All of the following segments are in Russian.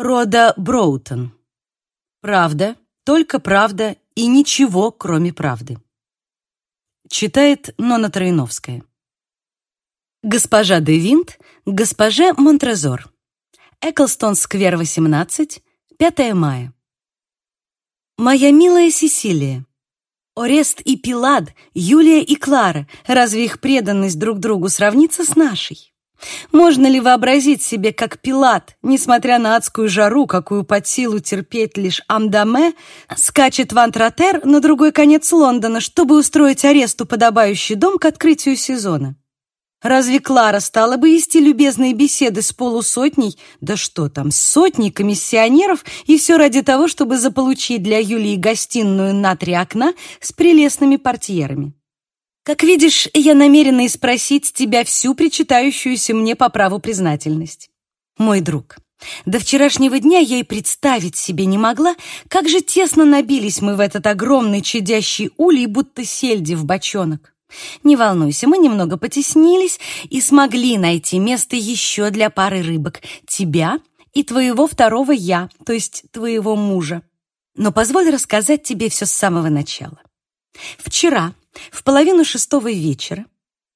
Рода Броутон. Правда, только правда и ничего, кроме правды. Читает Нона Троиновская. Госпожа де Винт, госпоже Монтрезор. Эклстон-сквер, 18, 5 мая. Моя милая Сесилия, Орест и Пилад, Юлия и Клара, разве их преданность друг другу сравнится с нашей? Можно ли вообразить себе, как Пилат, несмотря на адскую жару, какую под силу терпеть лишь Амдаме, скачет в Антратер на другой конец Лондона, чтобы устроить аресту подобающий дом к открытию сезона? Разве Клара стала бы вести любезные беседы с полусотней, да что там, с сотней комиссионеров, и все ради того, чтобы заполучить для Юлии гостиную на три окна с прелестными портьерами? Как видишь, я намерена спросить тебя всю причитающуюся мне по праву признательность. Мой друг, до вчерашнего дня я и представить себе не могла, как же тесно набились мы в этот огромный чадящий улей, будто сельди в бочонок. Не волнуйся, мы немного потеснились и смогли найти место еще для пары рыбок, тебя и твоего второго я, то есть твоего мужа. Но позволь рассказать тебе все с самого начала. Вчера, в половину шестого вечера,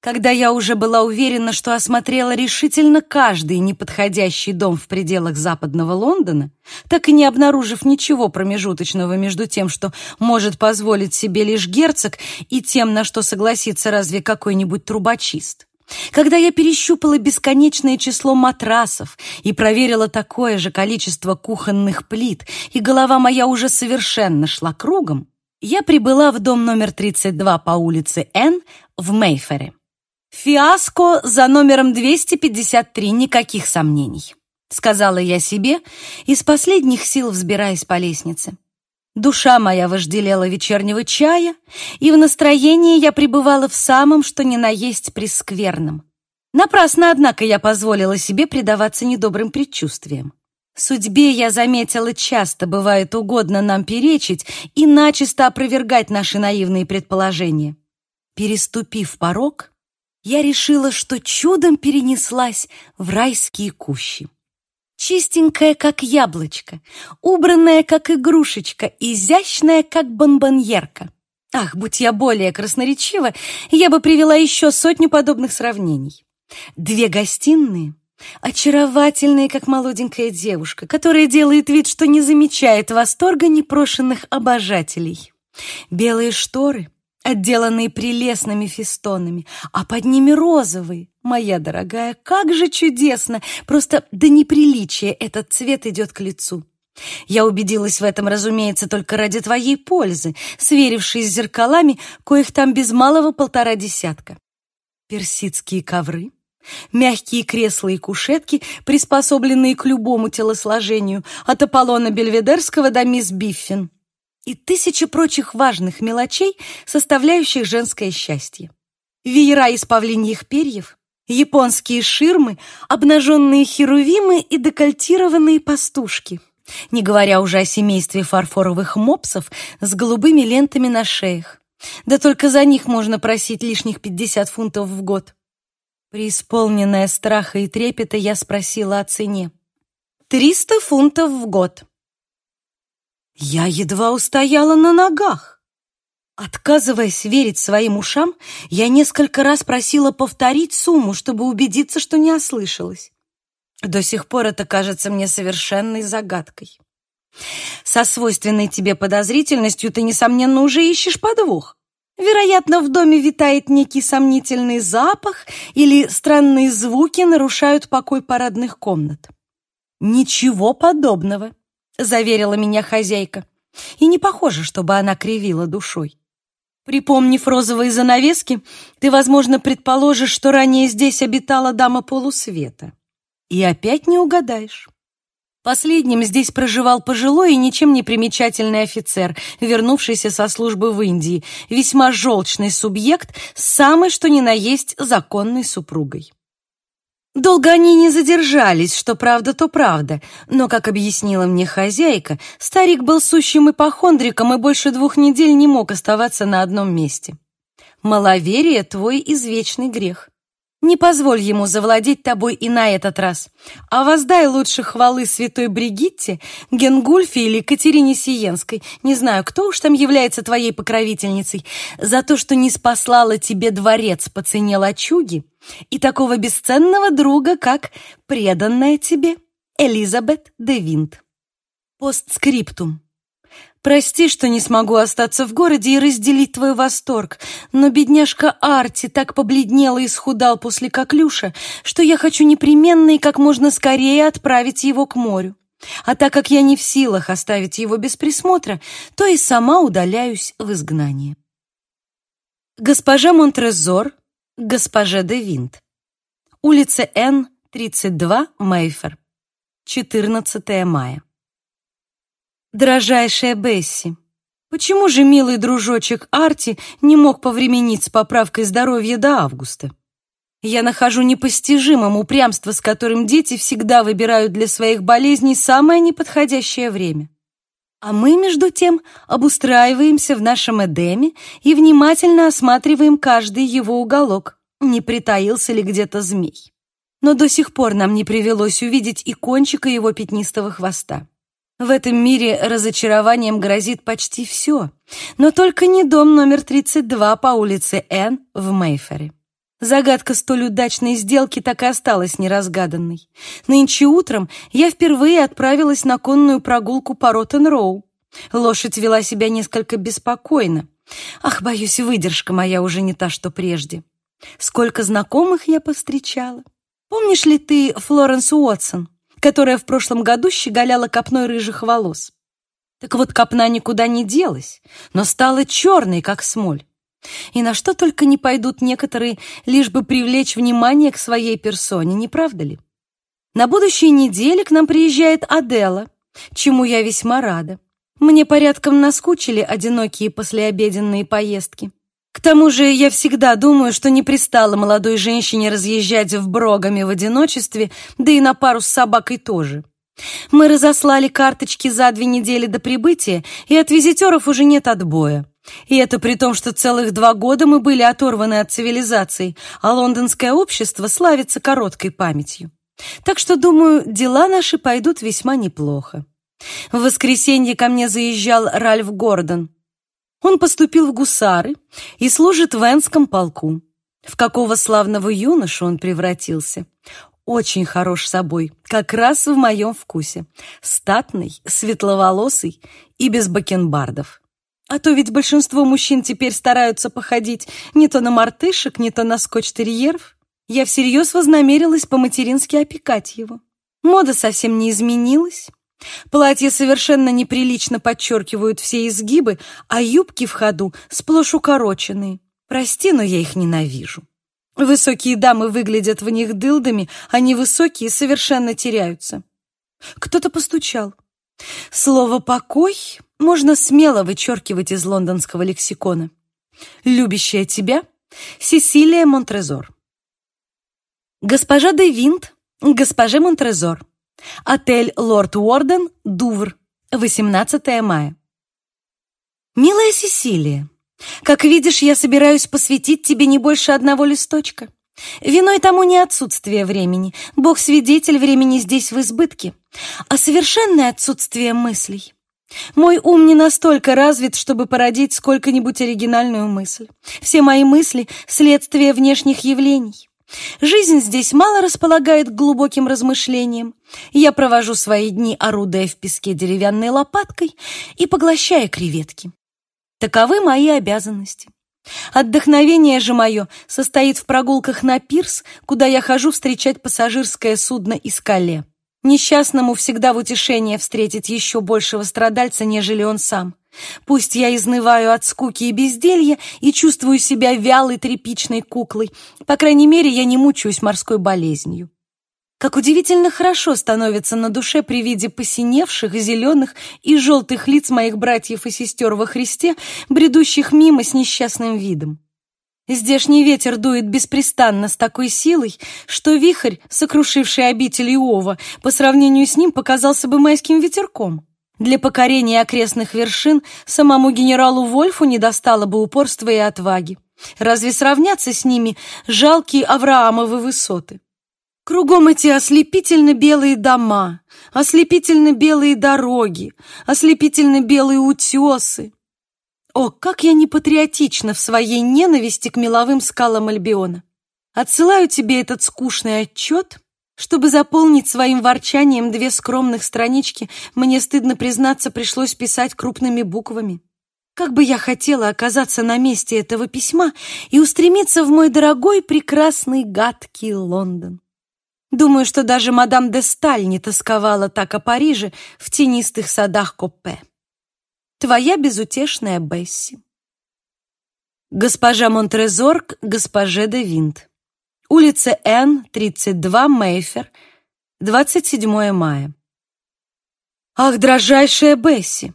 когда я уже была уверена, что осмотрела решительно каждый неподходящий дом в пределах западного Лондона, так и не обнаружив ничего промежуточного между тем, что может позволить себе лишь герцог, и тем, на что согласится разве какой-нибудь трубочист. Когда я перещупала бесконечное число матрасов и проверила такое же количество кухонных плит, и голова моя уже совершенно шла кругом, я прибыла в дом номер 32 по улице Н в Мейфере. Фиаско за номером 253, никаких сомнений, сказала я себе, из последних сил взбираясь по лестнице. Душа моя вожделела вечернего чая, и в настроении я пребывала в самом, что ни на есть прескверном. Напрасно, однако, я позволила себе предаваться недобрым предчувствиям. Судьбе, я заметила, часто бывает угодно нам перечить и начисто опровергать наши наивные предположения. Переступив порог, я решила, что чудом перенеслась в райские кущи. Чистенькая, как яблочко, убранная, как игрушечка, изящная, как бомбоньерка. Ах, будь я более красноречива, я бы привела еще сотню подобных сравнений. Две гостиные — очаровательная, как молоденькая девушка, которая делает вид, что не замечает восторга непрошенных обожателей. Белые шторы, отделанные прелестными фестонами, а под ними розовые. Моя дорогая, как же чудесно! Просто до неприличия этот цвет идет к лицу. Я убедилась в этом, разумеется, только ради твоей пользы, сверившись с зеркалами, коих там без малого полтора десятка. Персидские ковры, Мягкие кресла и кушетки, приспособленные к любому телосложению, от Аполлона Бельведерского до мисс Биффин. И тысячи прочих важных мелочей, составляющих женское счастье. Веера из павлиньих перьев, японские ширмы, обнаженные херувимы и декольтированные пастушки. Не говоря уже о семействе фарфоровых мопсов с голубыми лентами на шеях. Да только за них можно просить лишних 50 фунтов в год. Преисполненная страха и трепета, я спросила о цене. «Триста фунтов в год». Я едва устояла на ногах. Отказываясь верить своим ушам, я несколько раз просила повторить сумму, чтобы убедиться, что не ослышалась. До сих пор это кажется мне совершенной загадкой. Со свойственной тебе подозрительностью ты, несомненно, уже ищешь подвох. Вероятно, в доме витает некий сомнительный запах или странные звуки нарушают покой парадных комнат. «Ничего подобного», — заверила меня хозяйка. И не похоже, чтобы она кривила душой. Припомнив розовые занавески, ты, возможно, предположишь, что ранее здесь обитала дама полусвета. И опять не угадаешь. Последним здесь проживал пожилой и ничем не примечательный офицер, вернувшийся со службы в Индии, весьма желчный субъект с самой что ни на есть законной супругой. Долго они не задержались, что правда, то правда, но, как объяснила мне хозяйка, старик был сущим ипохондриком и больше двух недель не мог оставаться на одном месте. Маловерие — твой извечный грех. Не позволь ему завладеть тобой и на этот раз, а воздай лучше хвалы святой Бригитте, Генгульфе или Катерине Сиенской, не знаю, кто уж там является твоей покровительницей, за то, что не спаслала тебе дворец по цене лачуги и такого бесценного друга, как преданная тебе Элизабет де Винт. Постскриптум. Прости, что не смогу остаться в городе и разделить твой восторг, но бедняжка Арти так побледнела и схудал после коклюша, что я хочу непременно и как можно скорее отправить его к морю. А так как я не в силах оставить его без присмотра, то и сама удаляюсь в изгнание. Госпожа Монтрезор, госпожа де Винт. Улица Н, 32, Мейфер. 14 мая. Дорожайшая Бесси, почему же милый дружочек Арти не мог повременить с поправкой здоровья до августа? Я нахожу непостижимым упрямство, с которым дети всегда выбирают для своих болезней самое неподходящее время. А мы, между тем, обустраиваемся в нашем Эдеме и внимательно осматриваем каждый его уголок, не притаился ли где-то змей. Но до сих пор нам не привелось увидеть и кончика его пятнистого хвоста. В этом мире разочарованием грозит почти все, но только не дом номер 32 по улице Н в Мейфере. Загадка столь удачной сделки так и осталась неразгаданной. Нынче утром я впервые отправилась на конную прогулку по Роттен-Роу. Лошадь вела себя несколько беспокойно. Ах, боюсь, выдержка моя уже не та, что прежде. Сколько знакомых я повстречала. Помнишь ли ты Флоренс Уотсон? Которая в прошлом году щеголяла копной рыжих волос. Так вот, копна никуда не делась, но стала черной, как смоль. И на что только не пойдут некоторые, лишь бы привлечь внимание к своей персоне, не правда ли? На будущей неделе к нам приезжает Адела, чему я весьма рада. Мне порядком наскучили одинокие послеобеденные поездки. К тому же я всегда думаю, что не пристало молодой женщине разъезжать в Брогами в одиночестве, да и на пару с собакой тоже. Мы разослали карточки за две недели до прибытия, и от визитеров уже нет отбоя. И это при том, что целых два года мы были оторваны от цивилизации, а лондонское общество славится короткой памятью. Так что, думаю, дела наши пойдут весьма неплохо. В воскресенье ко мне заезжал Ральф Гордон. Он поступил в гусары и служит в Энском полку. В какого славного юношу он превратился. Очень хорош собой, как раз в моем вкусе. Статный, светловолосый и без бакенбардов. А то ведь большинство мужчин теперь стараются походить не то на мартышек, не то на скотч-терьеров. Я всерьез вознамерилась по-матерински опекать его. Мода совсем не изменилась. Платья совершенно неприлично подчеркивают все изгибы, а юбки в ходу сплошь укороченные. Прости, но я их ненавижу. Высокие дамы выглядят в них дылдами, а невысокие совершенно теряются. Кто-то постучал. Слово «покой» можно смело вычеркивать из лондонского лексикона. Любящая тебя Сесилия Монтрезор. Госпожа де Винт, госпоже Монтрезор. Отель «Лорд Уорден», Дувр, 18 мая. Милая Сесилия, как видишь, я собираюсь посвятить тебе не больше одного листочка. Виной тому не отсутствие времени, Бог свидетель, времени здесь в избытке, а совершенное отсутствие мыслей. Мой ум не настолько развит, чтобы породить сколько-нибудь оригинальную мысль. Все мои мысли — следствие внешних явлений. Жизнь здесь мало располагает к глубоким размышлениям. Я провожу свои дни, орудуя в песке деревянной лопаткой и поглощая креветки. Таковы мои обязанности. Отдохновение же мое состоит в прогулках на пирс, куда я хожу встречать пассажирское судно из Кале. Несчастному всегда в утешение встретить еще большего страдальца, нежели он сам. Пусть я изнываю от скуки и безделья и чувствую себя вялой тряпичной куклой, по крайней мере, я не мучаюсь морской болезнью. Как удивительно хорошо становится на душе при виде посиневших, зеленых и желтых лиц моих братьев и сестер во Христе, бредущих мимо с несчастным видом. Здешний ветер дует беспрестанно с такой силой, что вихрь, сокрушивший обитель Иова, по сравнению с ним показался бы майским ветерком. Для покорения окрестных вершин самому генералу Вольфу не достало бы упорства и отваги. Разве сравнятся с ними жалкие Авраамовы высоты? Кругом эти ослепительно белые дома, ослепительно белые дороги, ослепительно белые утесы. О, как я не патриотична в своей ненависти к меловым скалам Альбиона. Отсылаю тебе этот скучный отчет, чтобы заполнить своим ворчанием две скромных странички, мне стыдно признаться, пришлось писать крупными буквами. Как бы я хотела оказаться на месте этого письма и устремиться в мой дорогой, прекрасный, гадкий Лондон. Думаю, что даже мадам де Сталь не тосковала так о Париже в тенистых садах Коппе. Твоя безутешная Бесси. Госпожа Монтрезорг, госпоже де Винт. Улица Н, 32, Мейфер, 27 мая. Ах, дрожайшая Бесси!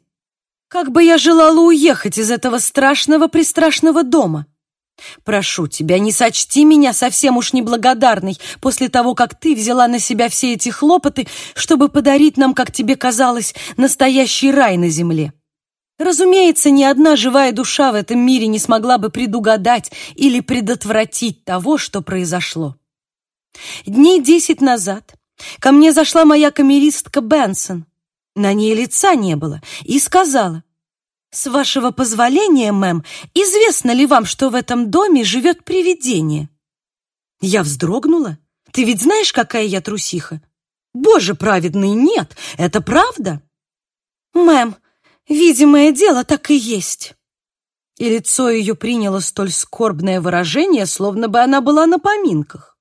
Как бы я желала уехать из этого страшного-престрашного дома! Прошу тебя, не сочти меня совсем уж неблагодарной после того, как ты взяла на себя все эти хлопоты, чтобы подарить нам, как тебе казалось, настоящий рай на земле. Разумеется, ни одна живая душа в этом мире не смогла бы предугадать или предотвратить того, что произошло. Дней десять назад ко мне зашла моя камеристка Бенсон. На ней лица не было, и сказала, «С вашего позволения, мэм, известно ли вам, что в этом доме живет привидение?» Я вздрогнула. «Ты ведь знаешь, какая я трусиха?» «Боже праведный, нет, это правда?» «Мэм, видимое дело так и есть». И лицо ее приняло столь скорбное выражение, словно бы она была на поминках.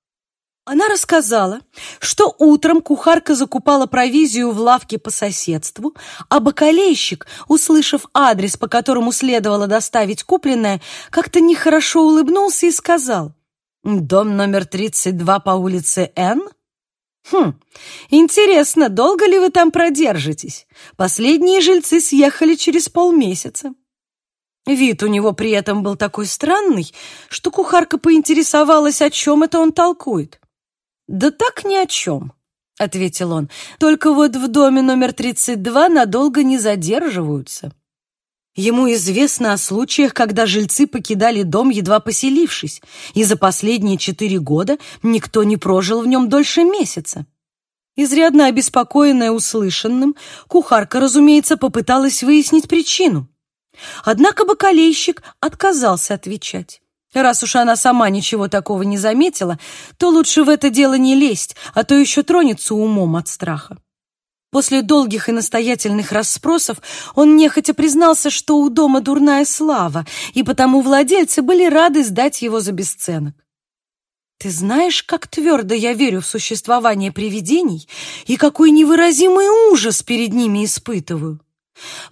Она рассказала, что утром кухарка закупала провизию в лавке по соседству, а бакалейщик, услышав адрес, по которому следовало доставить купленное, как-то нехорошо улыбнулся и сказал «Дом номер 32 по улице Н?» «Хм, интересно, долго ли вы там продержитесь? Последние жильцы съехали через полмесяца». Вид у него при этом был такой странный, что кухарка поинтересовалась, о чем это он толкует. «Да так ни о чем», — ответил он. «Только вот в доме номер 32 надолго не задерживаются». Ему известно о случаях, когда жильцы покидали дом, едва поселившись, и за последние четыре года никто не прожил в нем дольше месяца. Изрядно обеспокоенная услышанным, кухарка, разумеется, попыталась выяснить причину. Однако бакалейщик отказался отвечать. Раз уж она сама ничего такого не заметила, то лучше в это дело не лезть, а то еще тронется умом от страха. После долгих и настоятельных расспросов он нехотя признался, что у дома дурная слава, и потому владельцы были рады сдать его за бесценок. Ты знаешь, как твердо я верю в существование привидений и какой невыразимый ужас перед ними испытываю.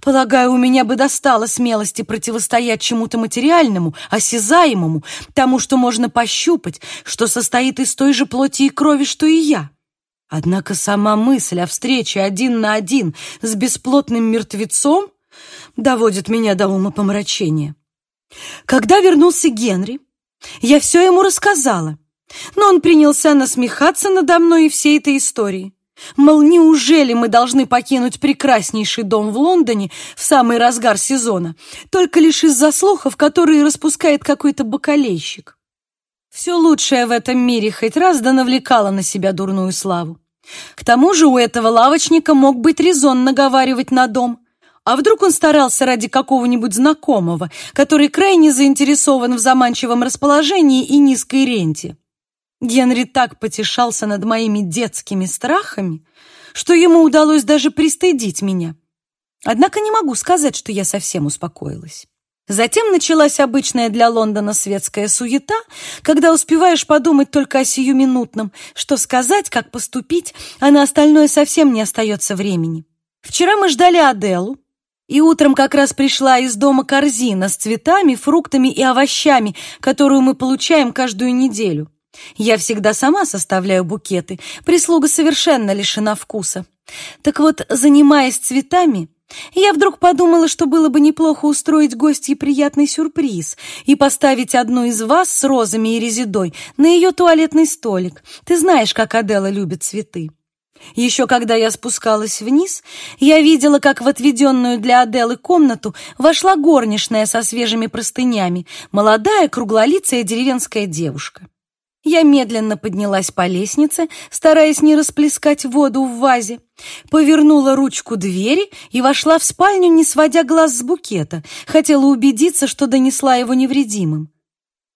Полагаю, у меня бы достало смелости противостоять чему-то материальному, осязаемому, тому, что можно пощупать, что состоит из той же плоти и крови, что и я. Однако сама мысль о встрече один на один с бесплотным мертвецом доводит меня до умопомрачения. Когда вернулся Генри, я все ему рассказала, но он принялся насмехаться надо мной и всей этой историей. Мол, неужели мы должны покинуть прекраснейший дом в Лондоне в самый разгар сезона, только лишь из-за слухов, которые распускает какой-то бакалейщик? Все лучшее в этом мире хоть раз да навлекало на себя дурную славу. К тому же у этого лавочника мог быть резон наговаривать на дом. А вдруг он старался ради какого-нибудь знакомого, который крайне заинтересован в заманчивом расположении и низкой ренте? Генри так потешался над моими детскими страхами, что ему удалось даже пристыдить меня. Однако не могу сказать, что я совсем успокоилась. Затем началась обычная для Лондона светская суета, когда успеваешь подумать только о сиюминутном, что сказать, как поступить, а на остальное совсем не остается времени. Вчера мы ждали Аделу, и утром как раз пришла из дома корзина с цветами, фруктами и овощами, которую мы получаем каждую неделю. Я всегда сама составляю букеты, прислуга совершенно лишена вкуса. Так вот, занимаясь цветами, я вдруг подумала, что было бы неплохо устроить гостье приятный сюрприз и поставить одну из вас с розами и резидой на ее туалетный столик. Ты знаешь, как Адела любит цветы. Еще когда я спускалась вниз, я видела, как в отведенную для Аделы комнату вошла горничная со свежими простынями, молодая круглолицая деревенская девушка. Я медленно поднялась по лестнице, стараясь не расплескать воду в вазе, повернула ручку двери и вошла в спальню, не сводя глаз с букета, хотела убедиться, что донесла его невредимым.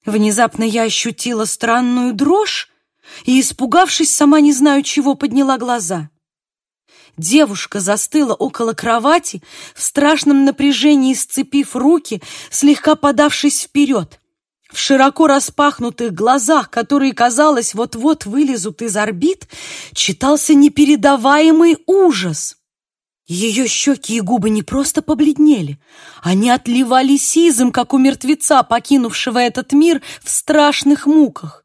Внезапно я ощутила странную дрожь и, испугавшись, сама не знаю чего, подняла глаза. Девушка застыла около кровати, в страшном напряжении сцепив руки, слегка подавшись вперед. В широко распахнутых глазах, которые, казалось, вот-вот вылезут из орбит, читался непередаваемый ужас. Ее щеки и губы не просто побледнели, они отливали сизым, как у мертвеца, покинувшего этот мир в страшных муках.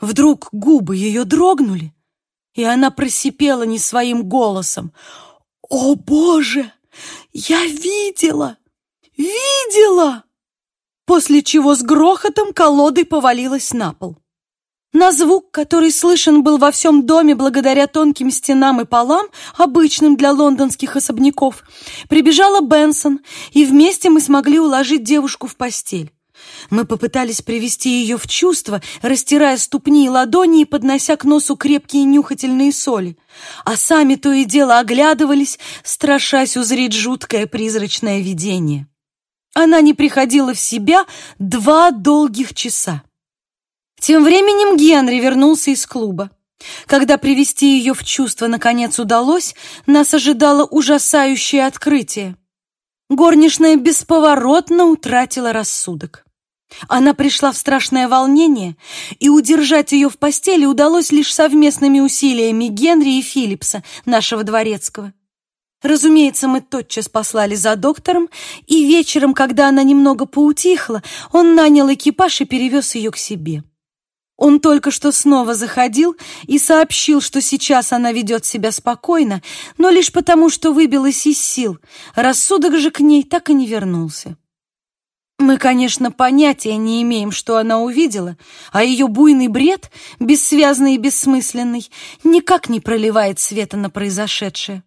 Вдруг губы ее дрогнули, и она просипела не своим голосом. «О, Боже! Я видела! Видела!» После чего с грохотом колодой повалилась на пол. На звук, который слышен был во всем доме благодаря тонким стенам и полам, обычным для лондонских особняков, прибежала Бенсон, и вместе мы смогли уложить девушку в постель. Мы попытались привести ее в чувство, растирая ступни и ладони и поднося к носу крепкие нюхательные соли, а сами то и дело оглядывались, страшась узреть жуткое призрачное видение. Она не приходила в себя два долгих часа. Тем временем Генри вернулся из клуба. Когда привести ее в чувство наконец удалось, нас ожидало ужасающее открытие. Горничная бесповоротно утратила рассудок. Она пришла в страшное волнение, и удержать ее в постели удалось лишь совместными усилиями Генри и Филлипса, нашего дворецкого. Разумеется, мы тотчас послали за доктором, и вечером, когда она немного поутихла, он нанял экипаж и перевез ее к себе. Он только что снова заходил и сообщил, что сейчас она ведет себя спокойно, но лишь потому, что выбилась из сил. Рассудок же к ней так и не вернулся. Мы, конечно, понятия не имеем, что она увидела, а ее буйный бред, бессвязный и бессмысленный, никак не проливает света на произошедшее.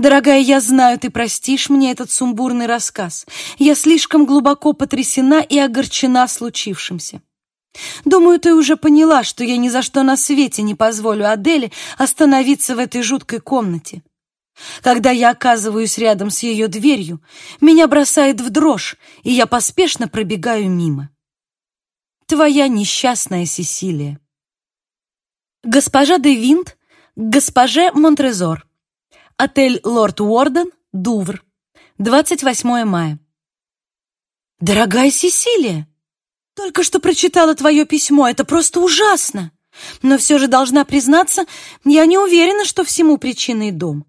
Дорогая, я знаю, ты простишь мне этот сумбурный рассказ. Я слишком глубоко потрясена и огорчена случившимся. Думаю, ты уже поняла, что я ни за что на свете не позволю Аделе остановиться в этой жуткой комнате. Когда я оказываюсь рядом с ее дверью, меня бросает в дрожь, и я поспешно пробегаю мимо. Твоя несчастная Сесилия. Госпожа де Винт, госпоже Монтрезор. Отель «Лорд Уорден», Дувр. 28 мая. Дорогая Сесилия, только что прочитала твое письмо. Это просто ужасно. Но все же должна признаться, я не уверена, что всему причиной дом.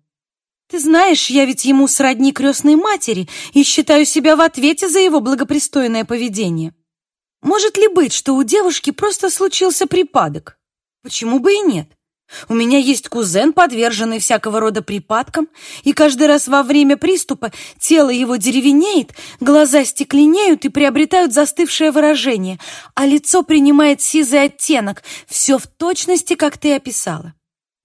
Ты знаешь, я ведь ему сродни крестной матери и считаю себя в ответе за его благопристойное поведение. Может ли быть, что у девушки просто случился припадок? Почему бы и нет? У меня есть кузен, подверженный всякого рода припадкам, и каждый раз во время приступа тело его деревенеет, глаза стекленеют и приобретают застывшее выражение, а лицо принимает сизый оттенок, все в точности, как ты описала.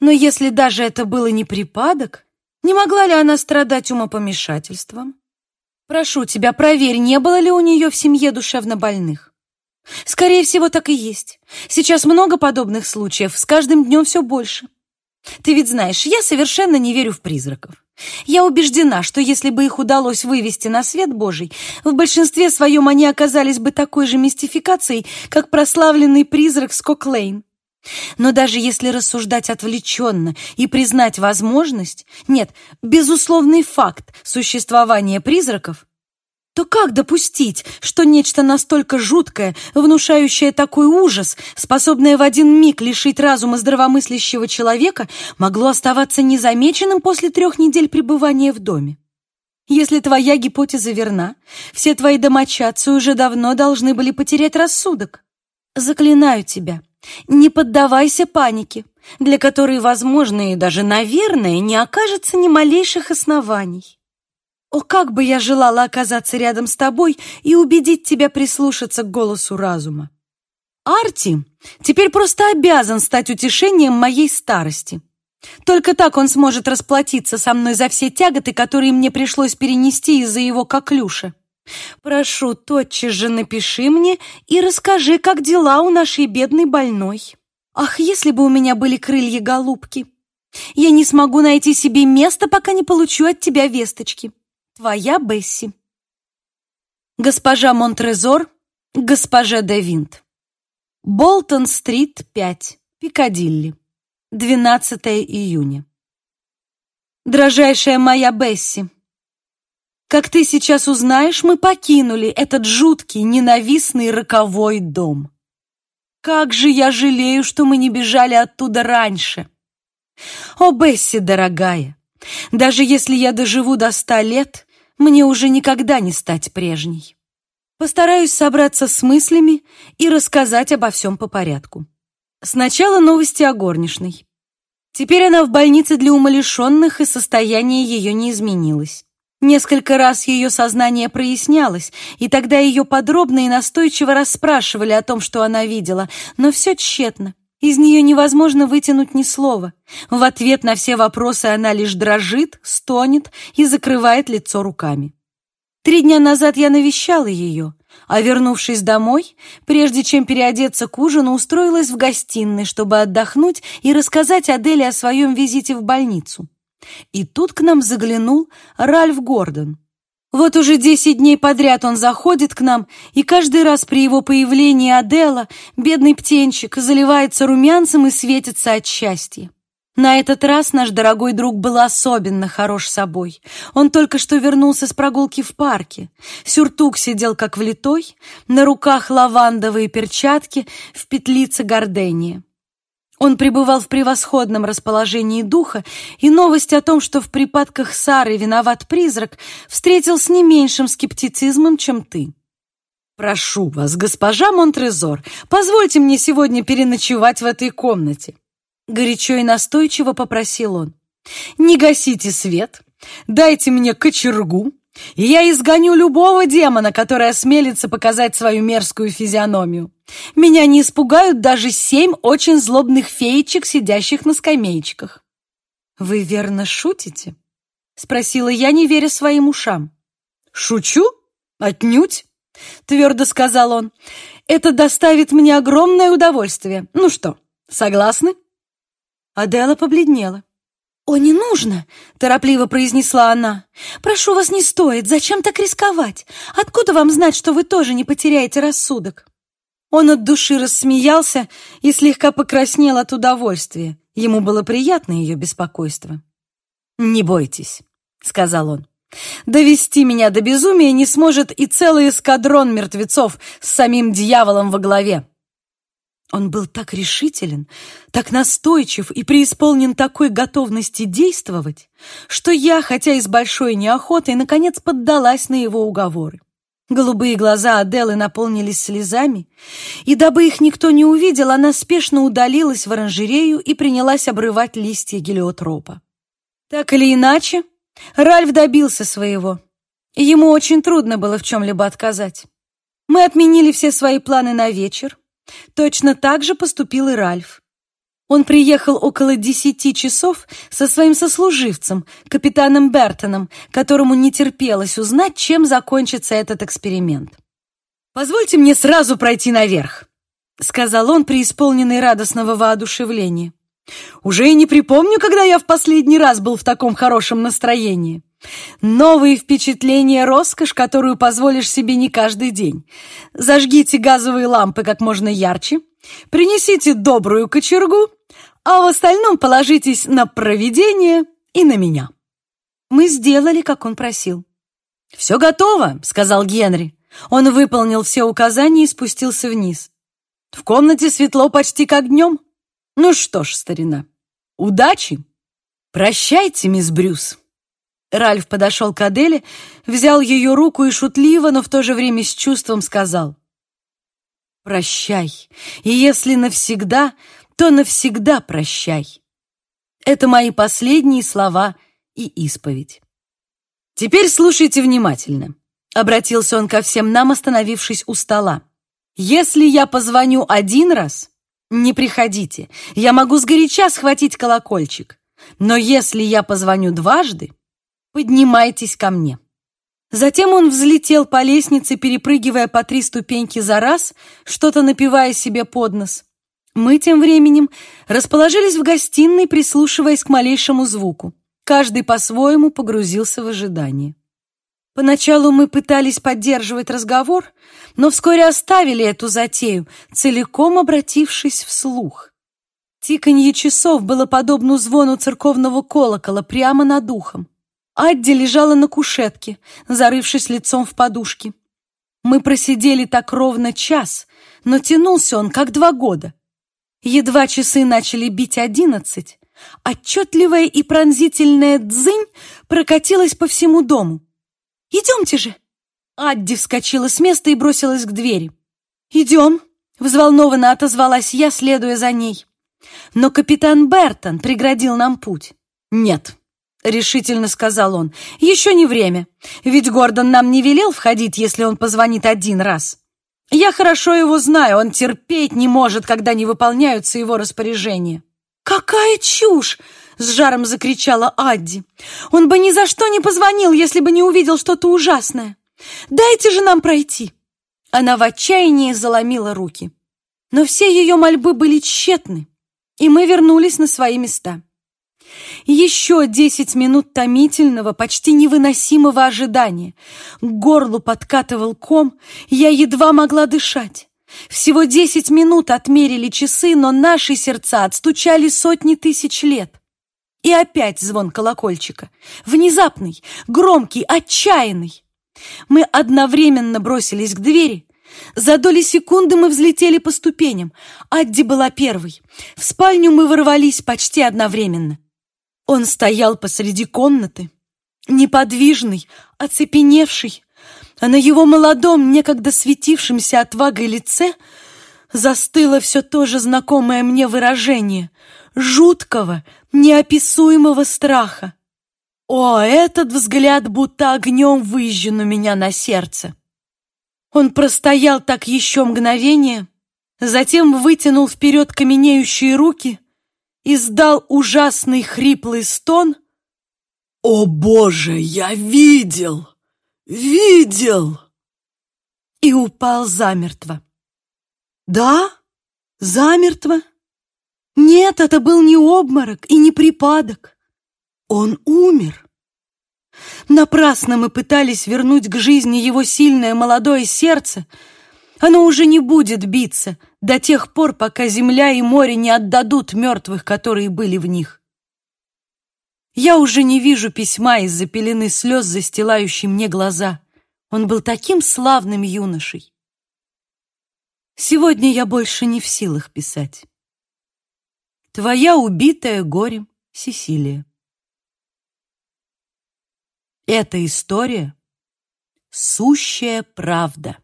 Но если даже это было не припадок, не могла ли она страдать умопомешательством? Прошу тебя, проверь, не было ли у нее в семье душевнобольных. Скорее всего, так и есть. Сейчас много подобных случаев, с каждым днем все больше. Ты ведь знаешь, я совершенно не верю в призраков. Я убеждена, что если бы их удалось вывести на свет Божий, в большинстве своем они оказались бы такой же мистификацией, как прославленный призрак Скоклейн. Но даже если рассуждать отвлеченно и признать возможность, нет, безусловный факт существования призраков, то как допустить, что нечто настолько жуткое, внушающее такой ужас, способное в один миг лишить разума здравомыслящего человека, могло оставаться незамеченным после трех недель пребывания в доме? Если твоя гипотеза верна, все твои домочадцы уже давно должны были потерять рассудок. Заклинаю тебя, не поддавайся панике, для которой, возможно, и даже, наверное, не окажется ни малейших оснований. О, как бы я желала оказаться рядом с тобой и убедить тебя прислушаться к голосу разума. Арти теперь просто обязан стать утешением моей старости. Только так он сможет расплатиться со мной за все тяготы, которые мне пришлось перенести из-за его коклюша. Прошу, тотчас же напиши мне и расскажи, как дела у нашей бедной больной. Ах, если бы у меня были крылья голубки! Я не смогу найти себе места, пока не получу от тебя весточки. Твоя Бесси. Госпожа Монтрезор, госпожа де Винт. Болтон-стрит, 5, Пикадилли. 12 июня. Дорожайшая моя Бесси, как ты сейчас узнаешь, мы покинули этот жуткий, ненавистный роковой дом. Как же я жалею, что мы не бежали оттуда раньше. О, Бесси, дорогая, даже если я доживу до ста лет, мне уже никогда не стать прежней. Постараюсь собраться с мыслями и рассказать обо всем по порядку. Сначала новости о горничной. Теперь она в больнице для умалишенных, и состояние ее не изменилось. Несколько раз ее сознание прояснялось, и тогда ее подробно и настойчиво расспрашивали о том, что она видела, но все тщетно. Из нее невозможно вытянуть ни слова. В ответ на все вопросы она лишь дрожит, стонет и закрывает лицо руками. Три дня назад я навещала ее, а вернувшись домой, прежде чем переодеться к ужину, устроилась в гостиной, чтобы отдохнуть и рассказать Аделе о своем визите в больницу. И тут к нам заглянул Ральф Гордон. Вот уже десять дней подряд он заходит к нам, и каждый раз при его появлении Адела, бедный птенчик, заливается румянцем и светится от счастья. На этот раз наш дорогой друг был особенно хорош собой. Он только что вернулся с прогулки в парке. Сюртук сидел как влитой, на руках лавандовые перчатки, в петлице гордения. Он пребывал в превосходном расположении духа, и новость о том, что в припадках Сары виноват призрак, встретил с не меньшим скептицизмом, чем ты. «Прошу вас, госпожа Монтрезор, позвольте мне сегодня переночевать в этой комнате», — горячо и настойчиво попросил он. «Не гасите свет, дайте мне кочергу, и я изгоню любого демона, который осмелится показать свою мерзкую физиономию. Меня не испугают даже семь очень злобных феечек, сидящих на скамеечках. «Вы верно шутите?» — спросила я, не веря своим ушам. «Шучу? Отнюдь!» — твердо сказал он. «Это доставит мне огромное удовольствие. Ну что, согласны?» Адела побледнела. «О, не нужно!» — торопливо произнесла она. «Прошу вас, не стоит. Зачем так рисковать? Откуда вам знать, что вы тоже не потеряете рассудок?» Он от души рассмеялся и слегка покраснел от удовольствия. Ему было приятно ее беспокойство. «Не бойтесь», — сказал он. «Довести меня до безумия не сможет и целый эскадрон мертвецов с самим дьяволом во главе. Он был так решителен, так настойчив и преисполнен такой готовности действовать, что я, хотя и с большой неохотой, наконец поддалась на его уговоры. Голубые глаза Аделы наполнились слезами, и дабы их никто не увидел, она спешно удалилась в оранжерею и принялась обрывать листья гелиотропа. Так или иначе, Ральф добился своего. Ему очень трудно было в чем-либо отказать. Мы отменили все свои планы на вечер, Точно так же поступил и Ральф. Он приехал около десяти часов со своим сослуживцем, капитаном Бертоном, которому не терпелось узнать, чем закончится этот эксперимент. «Позвольте мне сразу пройти наверх», — сказал он, преисполненный радостного воодушевления. «Уже и не припомню, когда я в последний раз был в таком хорошем настроении. Новые впечатления — роскошь, которую позволишь себе не каждый день. Зажгите газовые лампы как можно ярче, принесите добрую кочергу, а в остальном положитесь на провидение и на меня. Мы сделали, как он просил. «Все готово», — сказал Генри. Он выполнил все указания и спустился вниз. В комнате светло почти как днем. Ну что ж, старина, удачи. Прощайте, мисс Брюс. Ральф подошел к Аделе, взял ее руку и шутливо, но в то же время с чувством сказал. «Прощай, и если навсегда, то навсегда прощай». Это мои последние слова и исповедь. «Теперь слушайте внимательно», — обратился он ко всем нам, остановившись у стола. «Если я позвоню один раз, не приходите. Я могу сгоряча схватить колокольчик. но если я позвоню дважды, поднимайтесь ко мне». Затем он взлетел по лестнице, перепрыгивая по три ступеньки за раз, что-то напивая себе под нос. Мы тем временем расположились в гостиной, прислушиваясь к малейшему звуку. Каждый по-своему погрузился в ожидание. Поначалу мы пытались поддерживать разговор, но вскоре оставили эту затею, целиком обратившись вслух. Тиканье часов было подобно звону церковного колокола прямо над ухом. Адди лежала на кушетке, зарывшись лицом в подушки. Мы просидели так ровно час, но тянулся он как два года. Едва часы начали бить одиннадцать, отчетливая и пронзительная дзынь прокатилась по всему дому. «Идемте же!» Адди вскочила с места и бросилась к двери. «Идем!» — взволнованно отозвалась я, следуя за ней. Но капитан Бертон преградил нам путь. «Нет», решительно сказал он. «Еще не время, ведь Гордон нам не велел входить, если он позвонит один раз. Я хорошо его знаю, он терпеть не может, когда не выполняются его распоряжения». «Какая чушь!» — с жаром закричала Адди. «Он бы ни за что не позвонил, если бы не увидел что-то ужасное. Дайте же нам пройти!» Она в отчаянии заломила руки. Но все ее мольбы были тщетны, и мы вернулись на свои места. Еще десять минут томительного, почти невыносимого ожидания. К горлу подкатывал ком, я едва могла дышать. Всего десять минут отмерили часы, но наши сердца отстучали сотни тысяч лет. И опять звон колокольчика. Внезапный, громкий, отчаянный. Мы одновременно бросились к двери. За доли секунды мы взлетели по ступеням. Адди была первой. В спальню мы ворвались почти одновременно. Он стоял посреди комнаты, неподвижный, оцепеневший, а на его молодом, некогда светившемся отвагой лице застыло все то же знакомое мне выражение жуткого, неописуемого страха. О, этот взгляд будто огнем выжжен у меня на сердце. Он простоял так еще мгновение, затем вытянул вперед каменеющие руки — издал ужасный хриплый стон. «О, Боже, я видел! Видел!» И упал замертво. «Да? Замертво? Нет, это был не обморок и не припадок. Он умер». Напрасно мы пытались вернуть к жизни его сильное молодое сердце. Оно уже не будет биться, до тех пор, пока земля и море не отдадут мертвых, которые были в них. Я уже не вижу письма из-за пелены слез, застилающей мне глаза. Он был таким славным юношей. Сегодня я больше не в силах писать. Твоя убитая горем Сесилия. Эта история — сущая правда.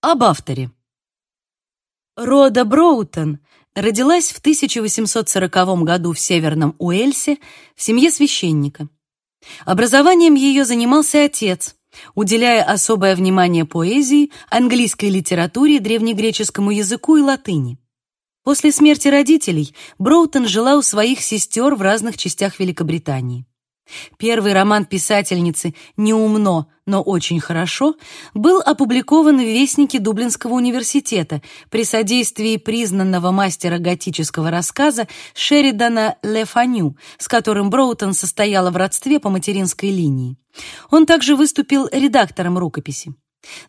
Об авторе. Рода Броутон родилась в 1840 году в Северном Уэльсе в семье священника. Образованием ее занимался отец, уделяя особое внимание поэзии, английской литературе, древнегреческому языку и латыни. После смерти родителей Броутон жила у своих сестер в разных частях Великобритании. Первый роман писательницы «Неумно, но очень хорошо» был опубликован в Вестнике Дублинского университета при содействии признанного мастера готического рассказа Шеридана Лефаню, с которым Броутон состояла в родстве по материнской линии. Он также выступил редактором рукописи.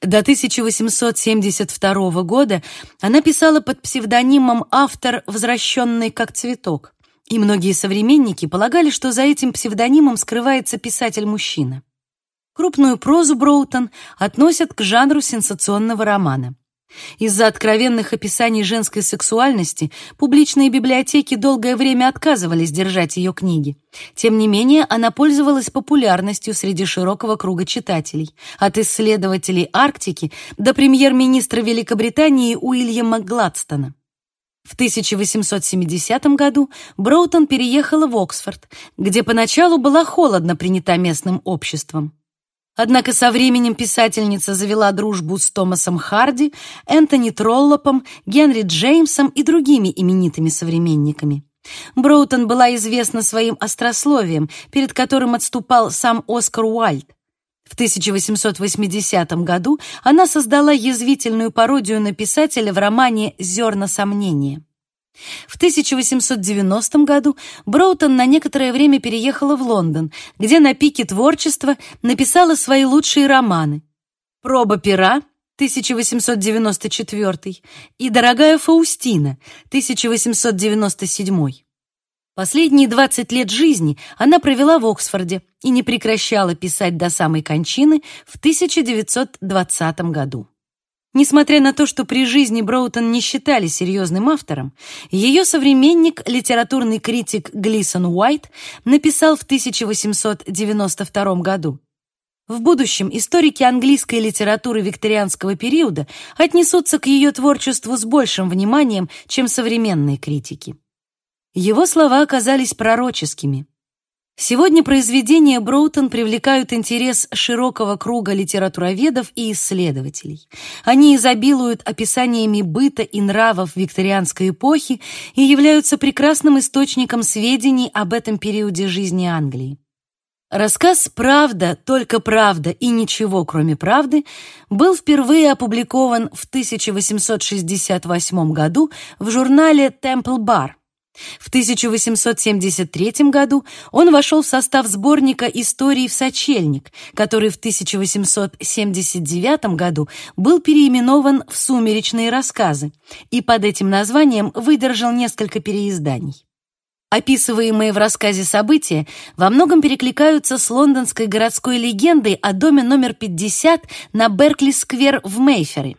До 1872 года она писала под псевдонимом «Автор, возвращенный как цветок» и многие современники полагали, что за этим псевдонимом скрывается писатель-мужчина. Крупную прозу Броутон относят к жанру сенсационного романа. Из-за откровенных описаний женской сексуальности публичные библиотеки долгое время отказывались держать ее книги. Тем не менее, она пользовалась популярностью среди широкого круга читателей, от исследователей Арктики до премьер-министра Великобритании Уильяма Гладстона. В 1870 году Броутон переехала в Оксфорд, где поначалу была холодно принята местным обществом. Однако со временем писательница завела дружбу с Томасом Харди, Энтони Троллопом, Генри Джеймсом и другими именитыми современниками. Броутон была известна своим острословием, перед которым отступал сам Оскар Уайльд. В 1880 году она создала язвительную пародию на писателя в романе «Зерна сомнения». В 1890 году Броутон на некоторое время переехала в Лондон, где на пике творчества написала свои лучшие романы «Проба пера» 1894 и «Дорогая Фаустина» 1897. Последние 20 лет жизни она провела в Оксфорде и не прекращала писать до самой кончины в 1920 году. Несмотря на то, что при жизни Броутон не считали серьезным автором, ее современник, литературный критик Глисон Уайт, написал в 1892 году в будущем историки английской литературы викторианского периода отнесутся к ее творчеству с большим вниманием, чем современные критики. Его слова оказались пророческими. Сегодня произведения Броутон привлекают интерес широкого круга литературоведов и исследователей. Они изобилуют описаниями быта и нравов викторианской эпохи и являются прекрасным источником сведений об этом периоде жизни Англии. Рассказ «Правда, только правда и ничего, кроме правды» был впервые опубликован в 1868 году в журнале Temple Bar, в 1873 году он вошел в состав сборника «Истории в сочельник», который в 1879 году был переименован в «Сумеречные рассказы» и под этим названием выдержал несколько переизданий. Описываемые в рассказе события во многом перекликаются с лондонской городской легендой о доме номер 50 на Беркли-сквер в Мейфере.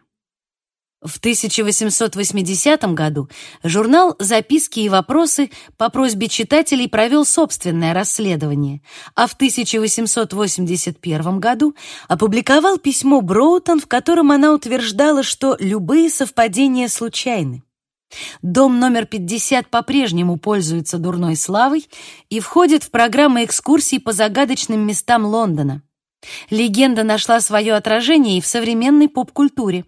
В 1880 году журнал «Записки и вопросы» по просьбе читателей провел собственное расследование, а в 1881 году опубликовал письмо Броутон, в котором она утверждала, что любые совпадения случайны. Дом номер 50 по-прежнему пользуется дурной славой и входит в программу экскурсий по загадочным местам Лондона. Легенда нашла свое отражение и в современной поп-культуре.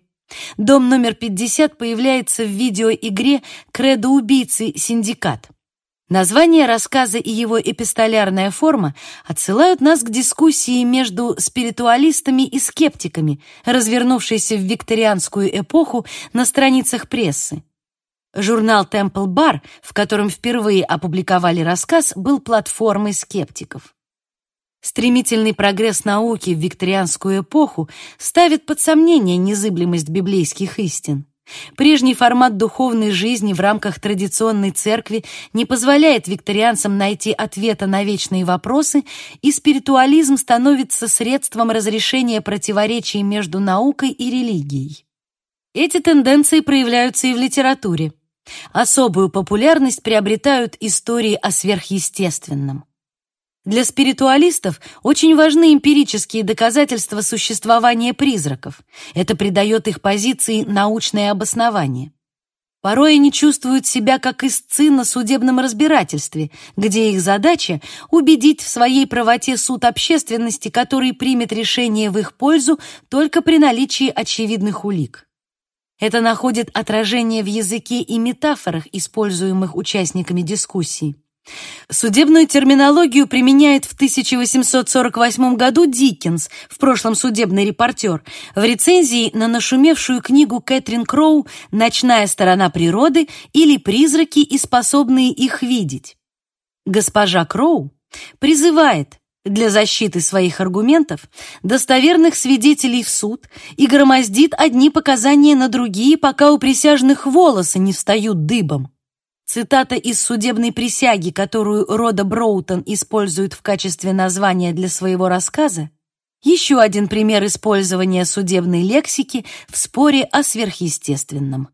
Дом номер 50 появляется в видеоигре «Кредо убийцы. Синдикат». Название рассказа и его эпистолярная форма отсылают нас к дискуссии между спиритуалистами и скептиками, развернувшейся в викторианскую эпоху на страницах прессы. Журнал Temple Bar, в котором впервые опубликовали рассказ, был платформой скептиков. Стремительный прогресс науки в викторианскую эпоху ставит под сомнение незыблемость библейских истин. Прежний формат духовной жизни в рамках традиционной церкви не позволяет викторианцам найти ответа на вечные вопросы, и спиритуализм становится средством разрешения противоречий между наукой и религией. Эти тенденции проявляются и в литературе. Особую популярность приобретают истории о сверхъестественном. Для спиритуалистов очень важны эмпирические доказательства существования призраков. Это придает их позиции научное обоснование. Порой они чувствуют себя как истцы на судебном разбирательстве, где их задача — убедить в своей правоте суд общественности, который примет решение в их пользу только при наличии очевидных улик. Это находит отражение в языке и метафорах, используемых участниками дискуссии. Судебную терминологию применяет в 1848 году Диккенс, в прошлом судебный репортер, в рецензии на нашумевшую книгу Кэтрин Кроу «Ночная сторона природы» или «Призраки и способные их видеть». Госпожа Кроу призывает для защиты своих аргументов достоверных свидетелей в суд и громоздит одни показания на другие, пока у присяжных волосы не встают дыбом. Цитата из судебной присяги, которую Рода Броутон использует в качестве названия для своего рассказа, еще один пример использования судебной лексики в споре о сверхъестественном.